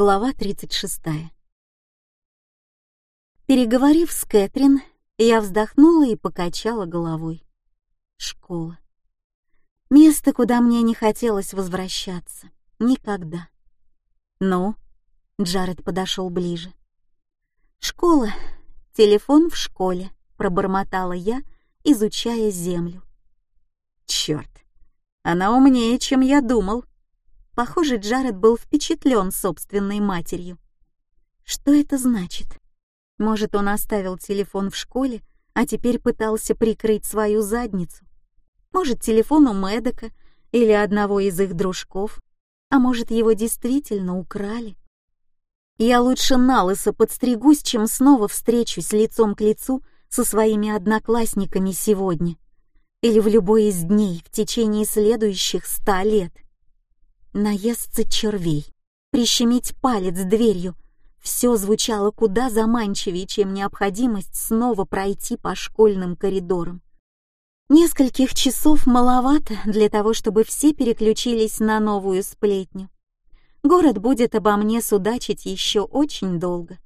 Глава 36. Переговорив с Кэтрин, я вздохнула и покачала головой. Школа. Место, куда мне не хотелось возвращаться. Никогда. «Ну?» — Джаред подошел ближе. «Школа. Телефон в школе», — пробормотала я, изучая землю. «Черт! Она умнее, чем я думал!» Похоже, Джаред был впечатлен собственной матерью. Что это значит? Может, он оставил телефон в школе, а теперь пытался прикрыть свою задницу? Может, телефон у Мэдека или одного из их дружков? А может, его действительно украли? Я лучше налысо подстригусь, чем снова встречусь лицом к лицу со своими одноклассниками сегодня или в любой из дней в течение следующих ста лет наесться червей, прищемить палец дверью. Все звучало куда заманчивее, чем необходимость снова пройти по школьным коридорам. Нескольких часов маловато для того, чтобы все переключились на новую сплетню. Город будет обо мне судачить еще очень долго.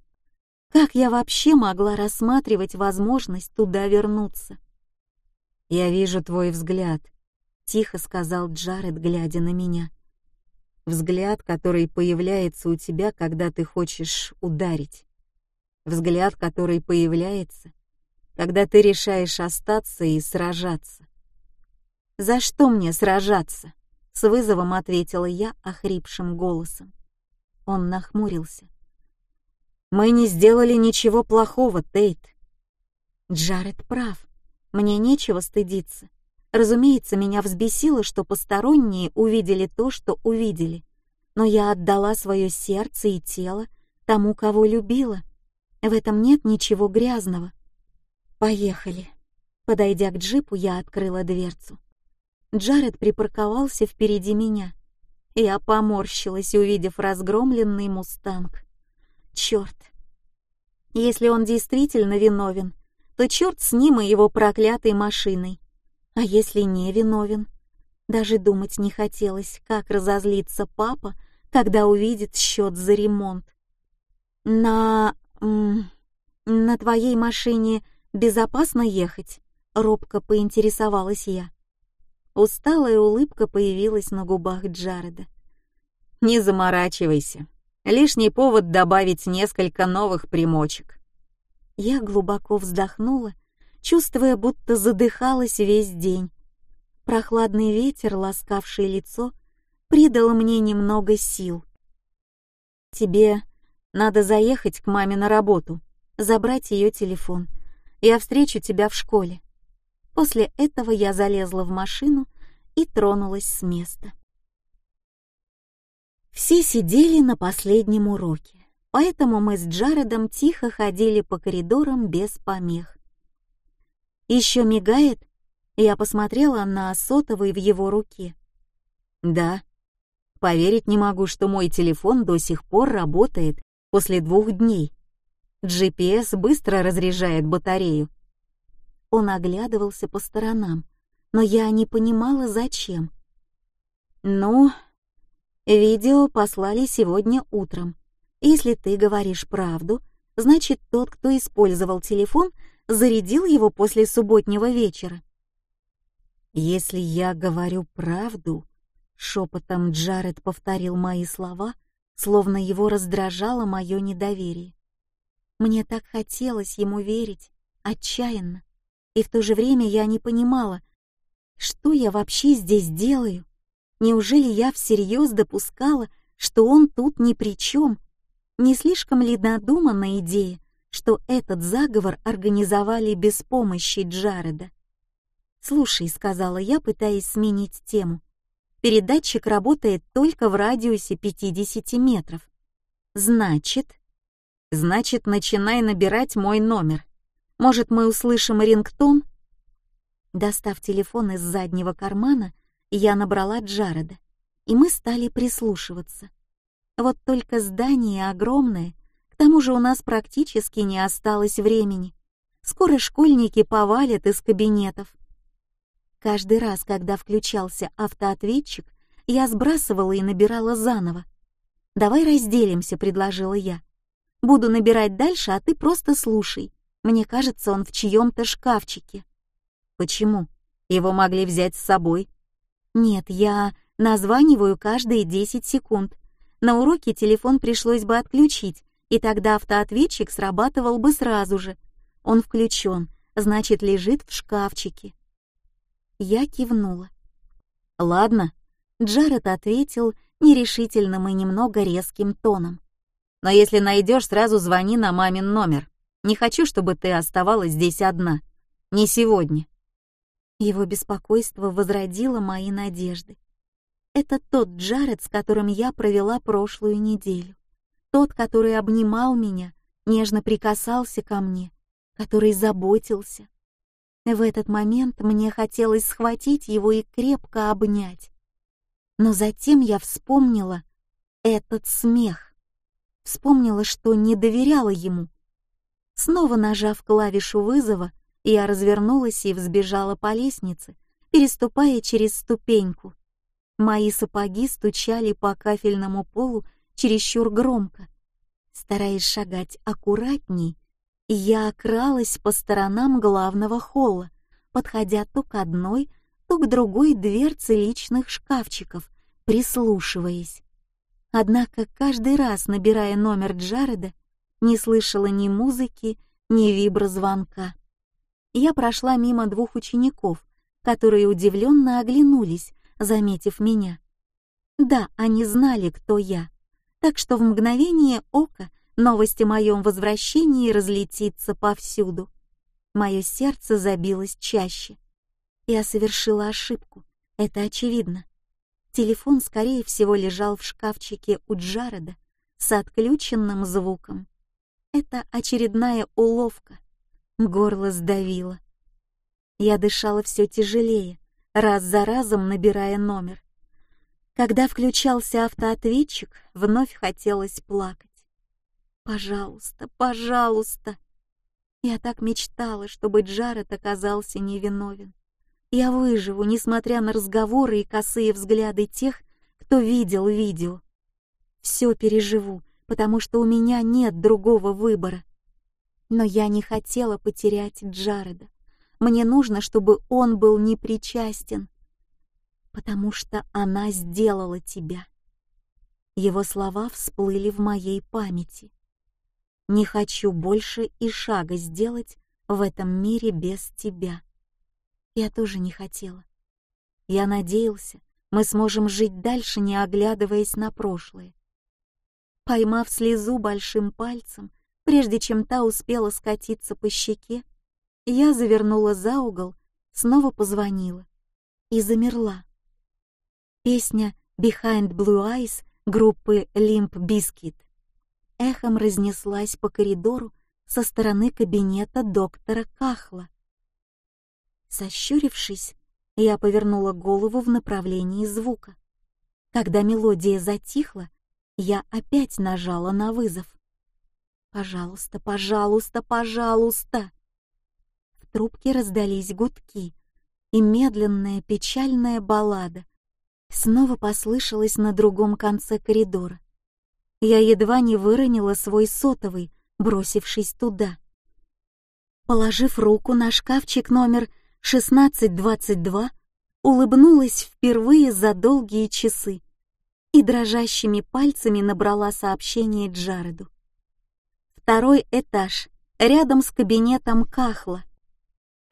Как я вообще могла рассматривать возможность туда вернуться? «Я вижу твой взгляд», — тихо сказал Джаред, глядя на меня взгляд, который появляется у тебя, когда ты хочешь ударить, взгляд, который появляется, когда ты решаешь остаться и сражаться. «За что мне сражаться?» — с вызовом ответила я охрипшим голосом. Он нахмурился. «Мы не сделали ничего плохого, Тейт». Джаред прав. Мне нечего стыдиться. Разумеется, меня взбесило, что посторонние увидели то, что увидели. Но я отдала свое сердце и тело тому, кого любила. В этом нет ничего грязного. Поехали. Подойдя к джипу, я открыла дверцу. Джаред припарковался впереди меня. Я поморщилась, увидев разгромленный мустанг. Черт! Если он действительно виновен, то черт с ним и его проклятой машиной. А если не виновен? Даже думать не хотелось, как разозлится папа, когда увидит счет за ремонт. На... на твоей машине безопасно ехать? Робко поинтересовалась я. Усталая улыбка появилась на губах Джареда. «Не заморачивайся. Лишний повод добавить несколько новых примочек». Я глубоко вздохнула чувствуя, будто задыхалась весь день. Прохладный ветер, ласкавший лицо, придал мне немного сил. «Тебе надо заехать к маме на работу, забрать ее телефон. Я встречу тебя в школе». После этого я залезла в машину и тронулась с места. Все сидели на последнем уроке, поэтому мы с Джаредом тихо ходили по коридорам без помех. Еще мигает? Я посмотрела на сотовый в его руке. Да. Поверить не могу, что мой телефон до сих пор работает после двух дней. GPS быстро разряжает батарею. Он оглядывался по сторонам, но я не понимала, зачем. Ну, видео послали сегодня утром. Если ты говоришь правду, значит, тот, кто использовал телефон, зарядил его после субботнего вечера. «Если я говорю правду», — шепотом Джаред повторил мои слова, словно его раздражало мое недоверие. Мне так хотелось ему верить, отчаянно, и в то же время я не понимала, что я вообще здесь делаю. Неужели я всерьез допускала, что он тут ни при чем? Не слишком ли надуманная идея что этот заговор организовали без помощи Джареда. «Слушай», — сказала я, пытаясь сменить тему, «передатчик работает только в радиусе 50 метров. Значит...» «Значит, начинай набирать мой номер. Может, мы услышим рингтон?» Достав телефон из заднего кармана, я набрала Джареда, и мы стали прислушиваться. Вот только здание огромное — тому же у нас практически не осталось времени. Скоро школьники повалят из кабинетов. Каждый раз, когда включался автоответчик, я сбрасывала и набирала заново. «Давай разделимся», — предложила я. «Буду набирать дальше, а ты просто слушай. Мне кажется, он в чьем-то шкафчике». «Почему? Его могли взять с собой». «Нет, я названиваю каждые 10 секунд. На уроке телефон пришлось бы отключить, и тогда автоответчик срабатывал бы сразу же. Он включен, значит, лежит в шкафчике». Я кивнула. «Ладно», — Джаред ответил нерешительным и немного резким тоном. «Но если найдешь, сразу звони на мамин номер. Не хочу, чтобы ты оставалась здесь одна. Не сегодня». Его беспокойство возродило мои надежды. Это тот Джаред, с которым я провела прошлую неделю. Тот, который обнимал меня, нежно прикасался ко мне, который заботился. В этот момент мне хотелось схватить его и крепко обнять. Но затем я вспомнила этот смех. Вспомнила, что не доверяла ему. Снова нажав клавишу вызова, я развернулась и взбежала по лестнице, переступая через ступеньку. Мои сапоги стучали по кафельному полу чересчур громко. Стараясь шагать аккуратней, я окралась по сторонам главного холла, подходя то к одной, то к другой дверце личных шкафчиков, прислушиваясь. Однако каждый раз, набирая номер Джареда, не слышала ни музыки, ни виброзвонка. Я прошла мимо двух учеников, которые удивленно оглянулись, заметив меня. Да, они знали, кто я, так что в мгновение ока новость о моем возвращении разлетится повсюду. Мое сердце забилось чаще. Я совершила ошибку, это очевидно. Телефон, скорее всего, лежал в шкафчике у Джареда с отключенным звуком. Это очередная уловка. Горло сдавило. Я дышала все тяжелее, раз за разом набирая номер. Когда включался автоответчик, вновь хотелось плакать. «Пожалуйста, пожалуйста!» Я так мечтала, чтобы Джаред оказался невиновен. Я выживу, несмотря на разговоры и косые взгляды тех, кто видел видео. Все переживу, потому что у меня нет другого выбора. Но я не хотела потерять Джареда. Мне нужно, чтобы он был непричастен, потому что она сделала тебя. Его слова всплыли в моей памяти. Не хочу больше и шага сделать в этом мире без тебя. Я тоже не хотела. Я надеялся, мы сможем жить дальше, не оглядываясь на прошлое. Поймав слезу большим пальцем, прежде чем та успела скатиться по щеке, я завернула за угол, снова позвонила и замерла. Песня Behind Blue Eyes группы Limp Bizkit эхом разнеслась по коридору со стороны кабинета доктора Кахла. Сощурившись, я повернула голову в направлении звука. Когда мелодия затихла, я опять нажала на вызов. «Пожалуйста, пожалуйста, пожалуйста!» трубке раздались гудки, и медленная печальная баллада снова послышалась на другом конце коридора. Я едва не выронила свой сотовый, бросившись туда. Положив руку на шкафчик номер 1622, улыбнулась впервые за долгие часы и дрожащими пальцами набрала сообщение Джареду. Второй этаж, рядом с кабинетом Кахла.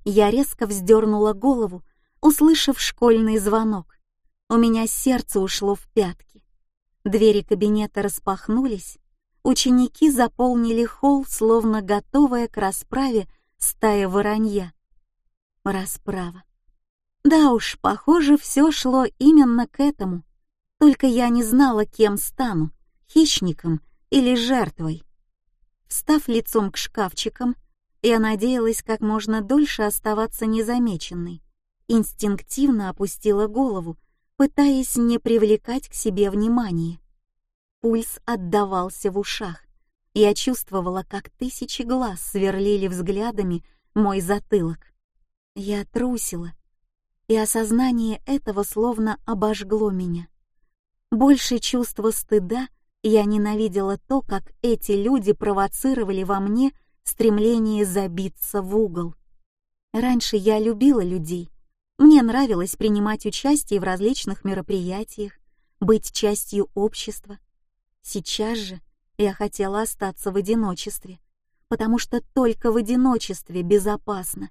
Я резко вздернула голову, услышав школьный звонок. У меня сердце ушло в пятки. Двери кабинета распахнулись, ученики заполнили холл, словно готовая к расправе стая воронья. Расправа. Да уж, похоже, все шло именно к этому. Только я не знала, кем стану — хищником или жертвой. Встав лицом к шкафчикам, я надеялась как можно дольше оставаться незамеченной. Инстинктивно опустила голову, пытаясь не привлекать к себе внимания. Пульс отдавался в ушах. Я чувствовала, как тысячи глаз сверлили взглядами мой затылок. Я трусила, и осознание этого словно обожгло меня. Больше чувства стыда Я ненавидела то, как эти люди провоцировали во мне стремление забиться в угол. Раньше я любила людей. Мне нравилось принимать участие в различных мероприятиях, быть частью общества. Сейчас же я хотела остаться в одиночестве, потому что только в одиночестве безопасно.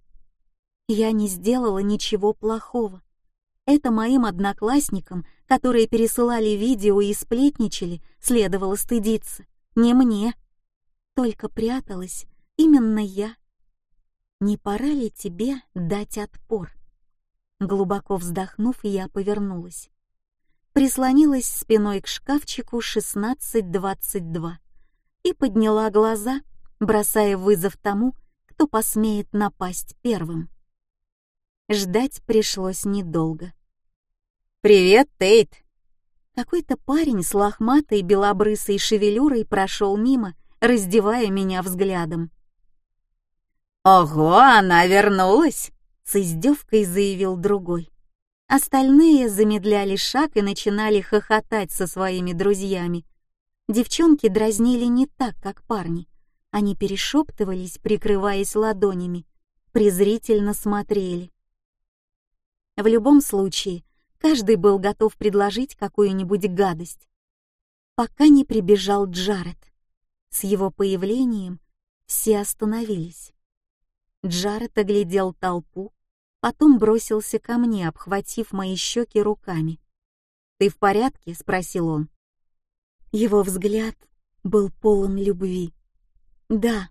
Я не сделала ничего плохого. Это моим одноклассникам, которые пересылали видео и сплетничали, следовало стыдиться. Не мне. Только пряталась именно я. Не пора ли тебе дать отпор? Глубоко вздохнув, я повернулась. Прислонилась спиной к шкафчику 1622 и подняла глаза, бросая вызов тому, кто посмеет напасть первым. Ждать пришлось недолго. «Привет, Тейт!» Какой-то парень с лохматой белобрысой шевелюрой прошел мимо, раздевая меня взглядом. «Ого, она вернулась!» — с издевкой заявил другой. Остальные замедляли шаг и начинали хохотать со своими друзьями. Девчонки дразнили не так, как парни. Они перешептывались, прикрываясь ладонями, презрительно смотрели. В любом случае, Каждый был готов предложить какую-нибудь гадость. Пока не прибежал Джаред. С его появлением все остановились. Джаред оглядел толпу, потом бросился ко мне, обхватив мои щеки руками. «Ты в порядке?» — спросил он. Его взгляд был полон любви. «Да».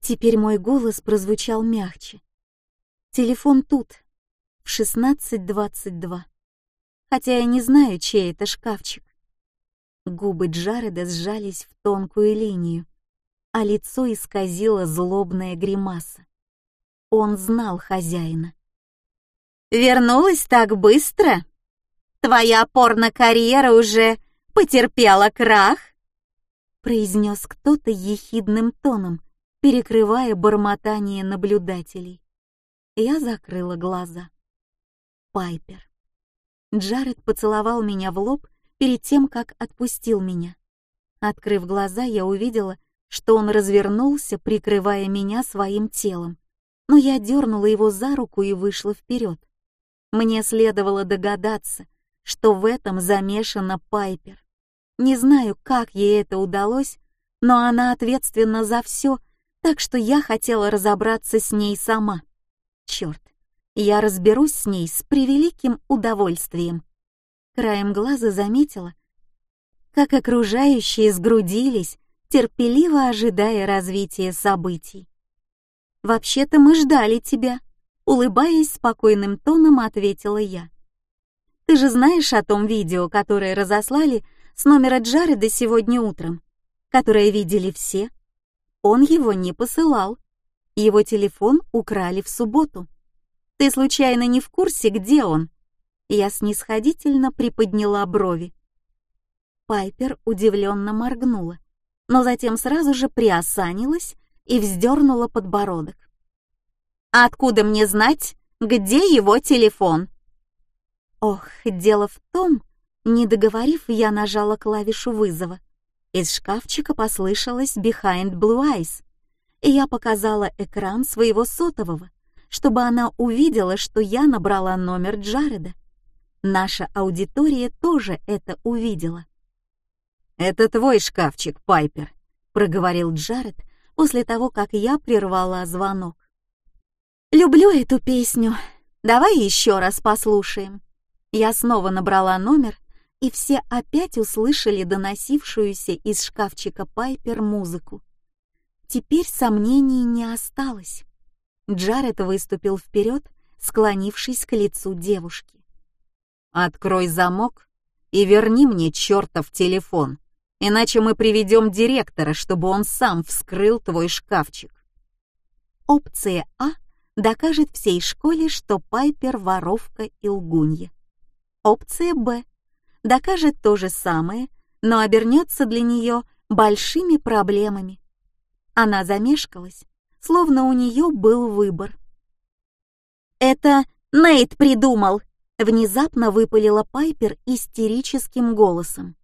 Теперь мой голос прозвучал мягче. «Телефон тут, в 16.22. Хотя я не знаю, чей это шкафчик. Губы Джареда сжались в тонкую линию, а лицо исказило злобная гримаса. Он знал хозяина. «Вернулась так быстро? Твоя порно-карьера уже потерпела крах?» произнес кто-то ехидным тоном, перекрывая бормотание наблюдателей. Я закрыла глаза. Пайпер. Джаред поцеловал меня в лоб перед тем, как отпустил меня. Открыв глаза, я увидела, что он развернулся, прикрывая меня своим телом. Но я дернула его за руку и вышла вперед. Мне следовало догадаться, что в этом замешана Пайпер. Не знаю, как ей это удалось, но она ответственна за все, так что я хотела разобраться с ней сама. Черт, я разберусь с ней с превеликим удовольствием. Краем глаза заметила, как окружающие сгрудились, терпеливо ожидая развития событий. «Вообще-то мы ждали тебя», — улыбаясь спокойным тоном, ответила я. «Ты же знаешь о том видео, которое разослали с номера Джареда сегодня утром, которое видели все? Он его не посылал. Его телефон украли в субботу. Ты случайно не в курсе, где он?» Я снисходительно приподняла брови. Пайпер удивленно моргнула, но затем сразу же приосанилась и вздернула подбородок. «Откуда мне знать, где его телефон?» Ох, дело в том, не договорив, я нажала клавишу вызова. Из шкафчика послышалось «Behind Blue Eyes», и я показала экран своего сотового чтобы она увидела, что я набрала номер Джареда. Наша аудитория тоже это увидела. «Это твой шкафчик, Пайпер», — проговорил Джаред после того, как я прервала звонок. «Люблю эту песню. Давай еще раз послушаем». Я снова набрала номер, и все опять услышали доносившуюся из шкафчика Пайпер музыку. Теперь сомнений не осталось. Джаред выступил вперед, склонившись к лицу девушки. «Открой замок и верни мне чертов телефон, иначе мы приведем директора, чтобы он сам вскрыл твой шкафчик». Опция А докажет всей школе, что Пайпер воровка и лгунья. Опция Б докажет то же самое, но обернется для нее большими проблемами. Она замешкалась, словно у нее был выбор. «Это Нейт придумал!» — внезапно выпалила Пайпер истерическим голосом.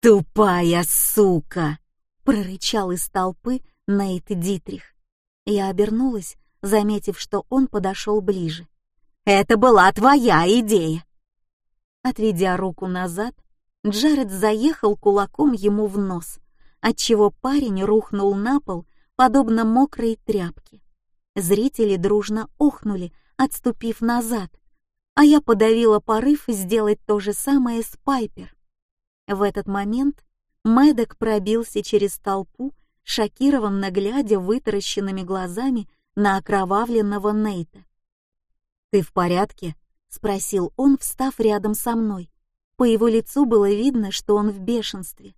«Тупая сука!» — прорычал из толпы Нейт Дитрих. Я обернулась, заметив, что он подошел ближе. «Это была твоя идея!» Отведя руку назад, Джаред заехал кулаком ему в нос, отчего парень рухнул на пол, подобно мокрой тряпке. Зрители дружно охнули, отступив назад, а я подавила порыв сделать то же самое с Пайпер. В этот момент Мэддок пробился через толпу, шокированно глядя вытаращенными глазами на окровавленного Нейта. «Ты в порядке?» — спросил он, встав рядом со мной. По его лицу было видно, что он в бешенстве.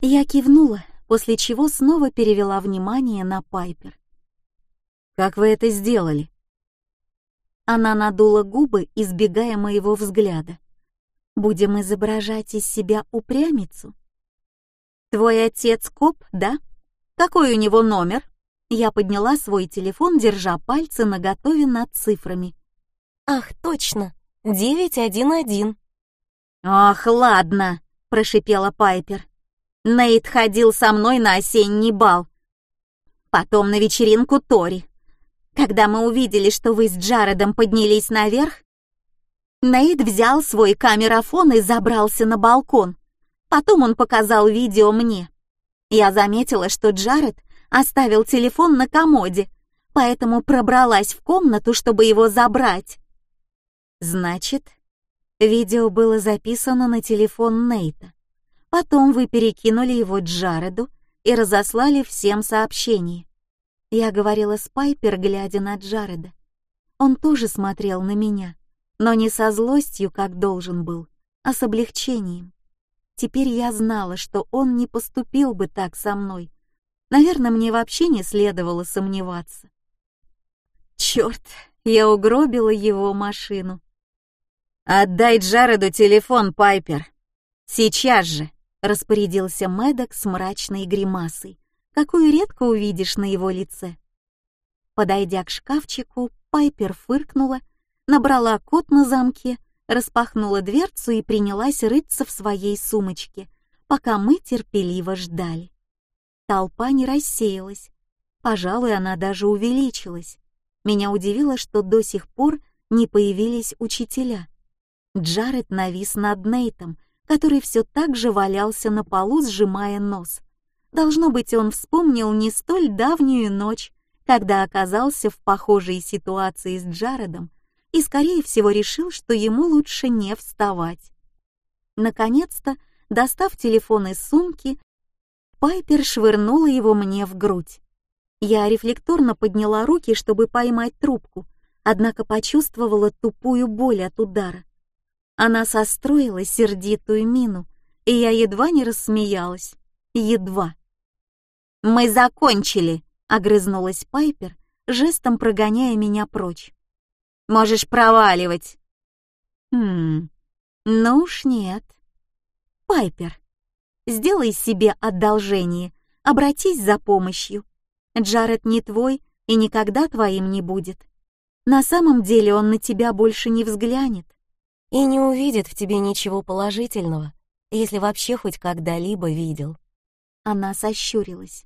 Я кивнула, после чего снова перевела внимание на Пайпер. «Как вы это сделали?» Она надула губы, избегая моего взгляда. «Будем изображать из себя упрямицу?» «Твой отец коп, да? Какой у него номер?» Я подняла свой телефон, держа пальцы наготове над цифрами. «Ах, точно! 911!» «Ах, ладно!» — прошипела Пайпер. «Нейт ходил со мной на осенний бал. Потом на вечеринку Тори. Когда мы увидели, что вы с Джаредом поднялись наверх, Нейт взял свой камерафон и забрался на балкон. Потом он показал видео мне. Я заметила, что Джаред оставил телефон на комоде, поэтому пробралась в комнату, чтобы его забрать. Значит, видео было записано на телефон Нейта. Потом вы перекинули его Джареду и разослали всем сообщение. Я говорила с Пайпер, глядя на Джареда. Он тоже смотрел на меня, но не со злостью, как должен был, а с облегчением. Теперь я знала, что он не поступил бы так со мной. Наверное, мне вообще не следовало сомневаться. Черт, я угробила его машину. «Отдай Джареду телефон, Пайпер! Сейчас же!» — распорядился Мэддок с мрачной гримасой, какую редко увидишь на его лице. Подойдя к шкафчику, Пайпер фыркнула, набрала код на замке, распахнула дверцу и принялась рыться в своей сумочке, пока мы терпеливо ждали. Толпа не рассеялась. Пожалуй, она даже увеличилась. Меня удивило, что до сих пор не появились учителя. Джаред навис над Нейтом, который все так же валялся на полу, сжимая нос. Должно быть, он вспомнил не столь давнюю ночь, когда оказался в похожей ситуации с Джаредом и, скорее всего, решил, что ему лучше не вставать. Наконец-то, достав телефон из сумки, Пайпер швырнула его мне в грудь. Я рефлекторно подняла руки, чтобы поймать трубку, однако почувствовала тупую боль от удара. Она состроила сердитую мину, и я едва не рассмеялась. Едва. «Мы закончили», — огрызнулась Пайпер, жестом прогоняя меня прочь. «Можешь проваливать». «Хм, ну уж нет». «Пайпер, сделай себе одолжение, обратись за помощью. Джаред не твой и никогда твоим не будет. На самом деле он на тебя больше не взглянет. И не увидит в тебе ничего положительного, если вообще хоть когда-либо видел». Она сощурилась.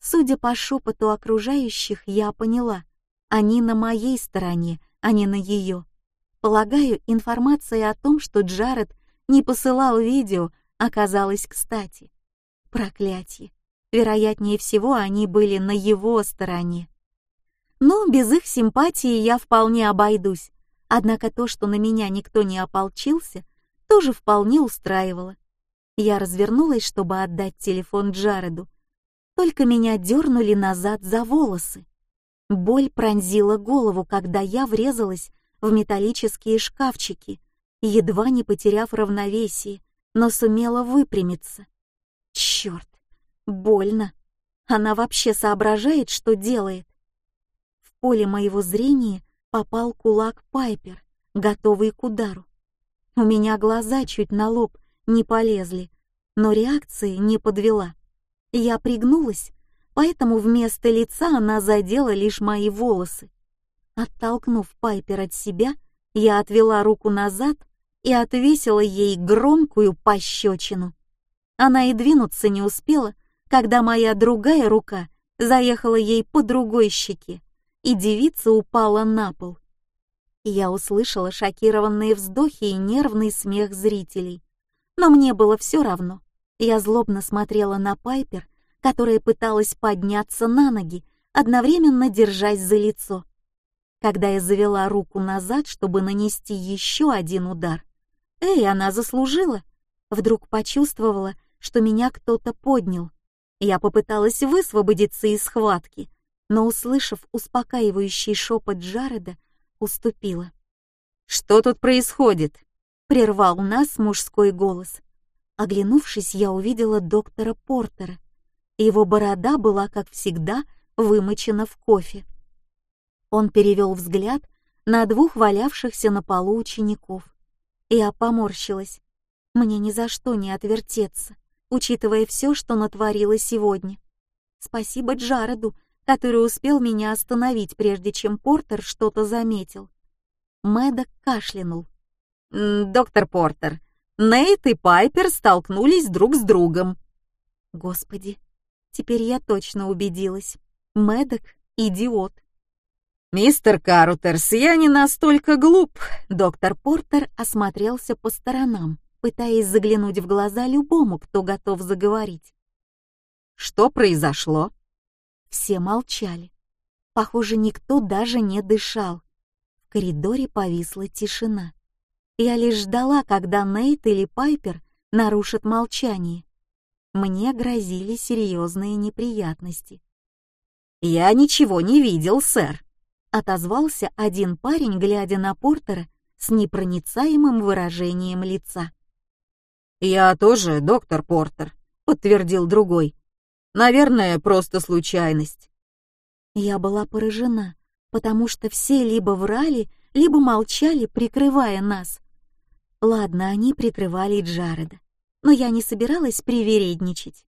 Судя по шепоту окружающих, я поняла, они на моей стороне, а не на ее. Полагаю, информация о том, что Джаред не посылал видео, оказалась кстати. Проклятие. Вероятнее всего, они были на его стороне. Но без их симпатии я вполне обойдусь. Однако то, что на меня никто не ополчился, тоже вполне устраивало. Я развернулась, чтобы отдать телефон Джареду, только меня дернули назад за волосы. Боль пронзила голову, когда я врезалась в металлические шкафчики, едва не потеряв равновесие, но сумела выпрямиться. Черт, больно. Она вообще соображает, что делает. В поле моего зрения попал кулак Пайпер, готовый к удару. У меня глаза чуть на лоб не полезли, но реакции не подвела. Я пригнулась, поэтому вместо лица она задела лишь мои волосы. Оттолкнув Пайпер от себя, я отвела руку назад и отвесила ей громкую пощечину. Она и двинуться не успела, когда моя другая рука заехала ей по другой щеке, и девица упала на пол. Я услышала шокированные вздохи и нервный смех зрителей. Но мне было все равно. Я злобно смотрела на Пайпер, которая пыталась подняться на ноги, одновременно держась за лицо. Когда я завела руку назад, чтобы нанести еще один удар, «Эй, она заслужила!» Вдруг почувствовала, что меня кто-то поднял. Я попыталась высвободиться из схватки, но, услышав успокаивающий шепот Джареда, уступила. «Что тут происходит?» — прервал нас мужской голос. Оглянувшись, я увидела доктора Портера. Его борода была, как всегда, вымочена в кофе. Он перевел взгляд на двух валявшихся на полу учеников. Я поморщилась. Мне ни за что не отвертеться, учитывая все, что натворила сегодня. Спасибо Джареду, который успел меня остановить, прежде чем Портер что-то заметил. Мэддок кашлянул. «Доктор Портер, Нейт и Пайпер столкнулись друг с другом». Господи, теперь я точно убедилась. Мэддок — идиот. «Мистер Карутерс, я не настолько глуп!» Доктор Портер осмотрелся по сторонам пытаясь заглянуть в глаза любому, кто готов заговорить. «Что произошло?» Все молчали. Похоже, никто даже не дышал. В коридоре повисла тишина. Я лишь ждала, когда Нейт или Пайпер нарушат молчание. Мне грозили серьезные неприятности. «Я ничего не видел, сэр», — отозвался один парень, глядя на Портера с непроницаемым выражением лица. «Я тоже, доктор Портер», — подтвердил другой. «Наверное, просто случайность». Я была поражена, потому что все либо врали, либо молчали, прикрывая нас. Ладно, они прикрывали Джареда, но я не собиралась привередничать.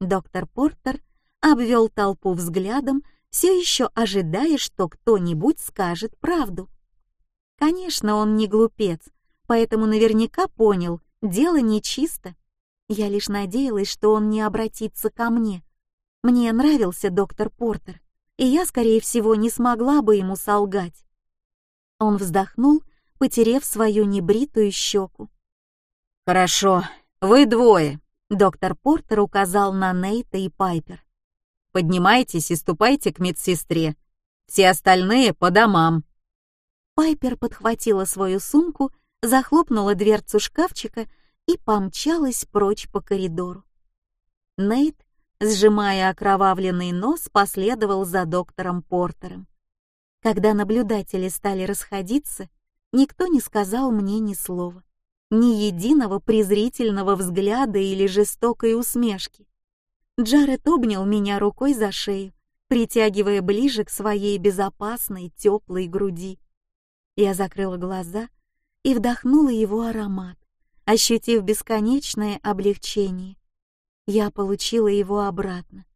Доктор Портер обвел толпу взглядом, все еще ожидая, что кто-нибудь скажет правду. Конечно, он не глупец, поэтому наверняка понял, Дело нечисто. Я лишь надеялась, что он не обратится ко мне. Мне нравился доктор Портер, и я, скорее всего, не смогла бы ему солгать. Он вздохнул, потерев свою небритую щеку. «Хорошо, вы двое», — доктор Портер указал на Нейта и Пайпер. «Поднимайтесь и ступайте к медсестре. Все остальные по домам». Пайпер подхватила свою сумку захлопнула дверцу шкафчика и помчалась прочь по коридору. Нейт, сжимая окровавленный нос, последовал за доктором Портером. Когда наблюдатели стали расходиться, никто не сказал мне ни слова, ни единого презрительного взгляда или жестокой усмешки. Джаред обнял меня рукой за шею, притягивая ближе к своей безопасной теплой груди. Я закрыла глаза и вдохнула его аромат, ощутив бесконечное облегчение. Я получила его обратно.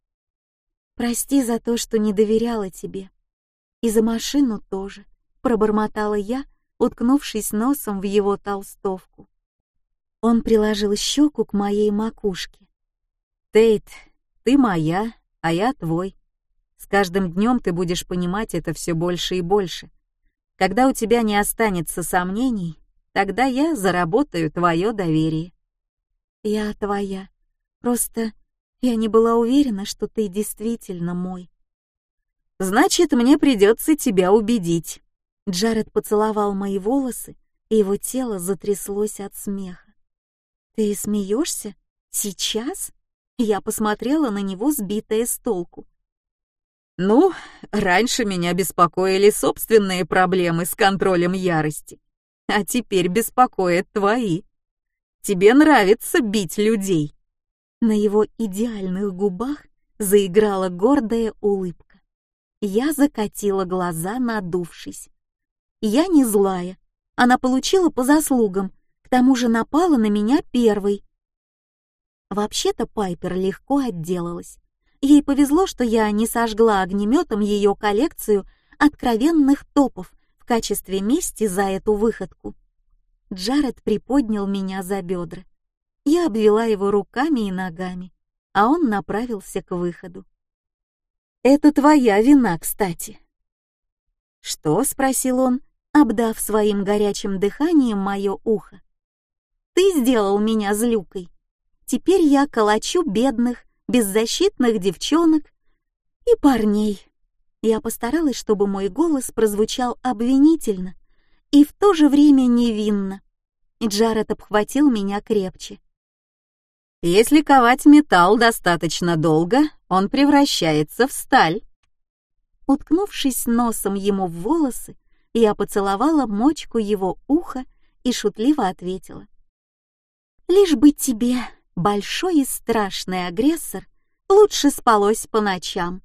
Прости за то, что не доверяла тебе. И за машину тоже, пробормотала я, уткнувшись носом в его толстовку. Он приложил щеку к моей макушке. Тейт, ты моя, а я твой. С каждым днем ты будешь понимать это все больше и больше. Когда у тебя не останется сомнений, тогда я заработаю твое доверие. Я твоя. Просто я не была уверена, что ты действительно мой. Значит, мне придется тебя убедить. Джаред поцеловал мои волосы, и его тело затряслось от смеха. Ты смеешься? Сейчас? Я посмотрела на него, сбитая с толку. Ну, раньше меня беспокоили собственные проблемы с контролем ярости, а теперь беспокоят твои. Тебе нравится бить людей. На его идеальных губах заиграла гордая улыбка. Я закатила глаза, надувшись. Я не злая. Она получила по заслугам, к тому же напала на меня первой. Вообще-то Пайпер легко отделалась. Ей повезло, что я не сожгла огнеметом ее коллекцию откровенных топов в качестве мести за эту выходку. Джаред приподнял меня за бедра. Я обвела его руками и ногами, а он направился к выходу. «Это твоя вина, кстати». «Что?» — спросил он, обдав своим горячим дыханием мое ухо. «Ты сделал меня злюкой. Теперь я калачу бедных, беззащитных девчонок и парней». Я постаралась, чтобы мой голос прозвучал обвинительно и в то же время невинно. Джаред обхватил меня крепче. Если ковать металл достаточно долго, он превращается в сталь. Уткнувшись носом ему в волосы, я поцеловала мочку его уха и шутливо ответила. «Лишь бы тебе, большой и страшный агрессор, лучше спалось по ночам».